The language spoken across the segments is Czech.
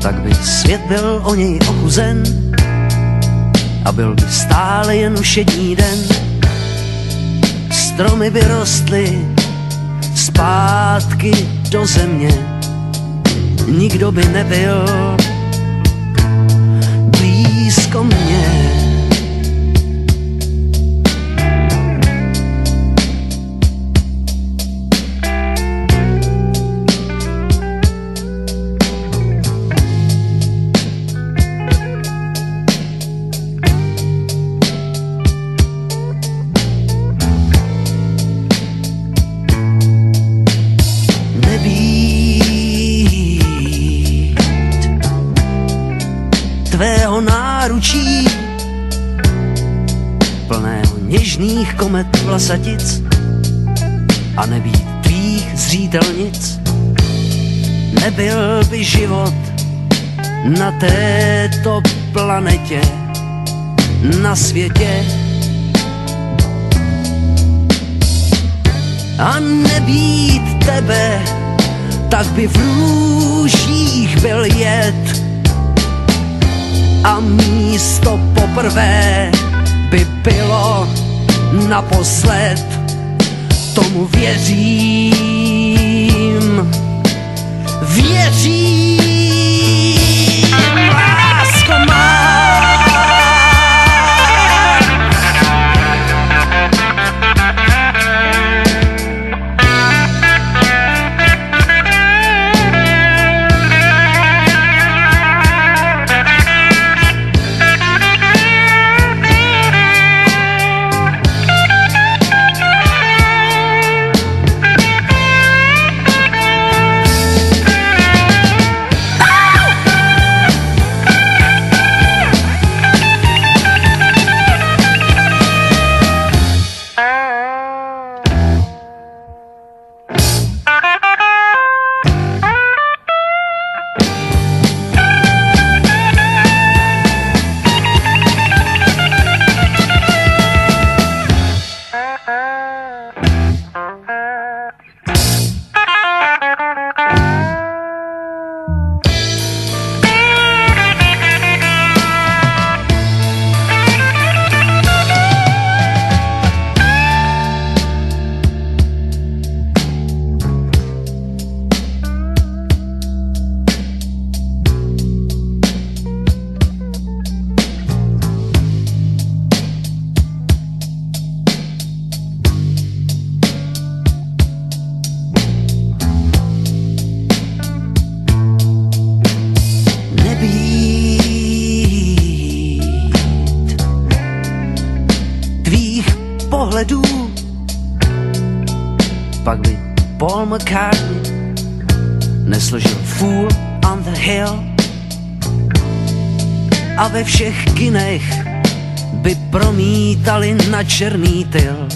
tak by svět byl o něj ochuzen a byl by stále jen všední den. Stromy by rostly zpátky do země, nikdo by nebyl blízko mě. Náručí plného něžných komet vlasatic a nebýt tvých zřítelnic. Nebyl by život na této planetě na světě. A nebýt tebe tak by v růžích byl jed a místo poprvé by bylo naposled. Tomu věřím, pohledů. Pak by Paul McCartney nesložil Fool on the Hill a ve všech kinech by promítali na černý tyl.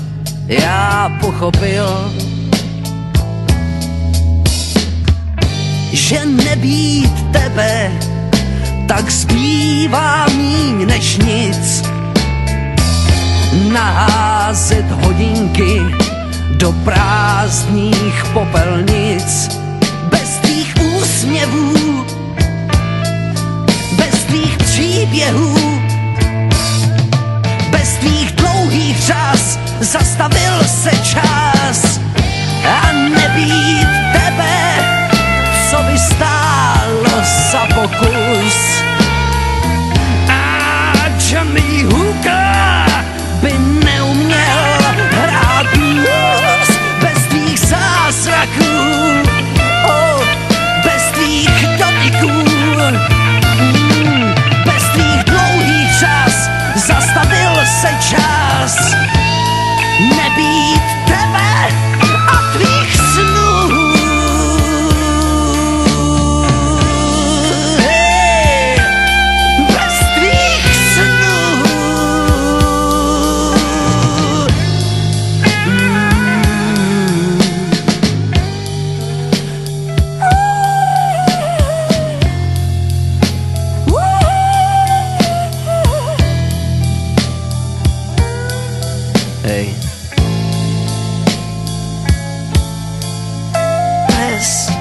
Já pochopil, že nebýt tebe, tak zbývá míň než nic naházet hodinky do prázdných popelnic bez tvých úsměvů, bez tvých příběhů, bez tvých dlouhých čas zastavil se čas a nebýt tebe, co by stálo za pokus. です。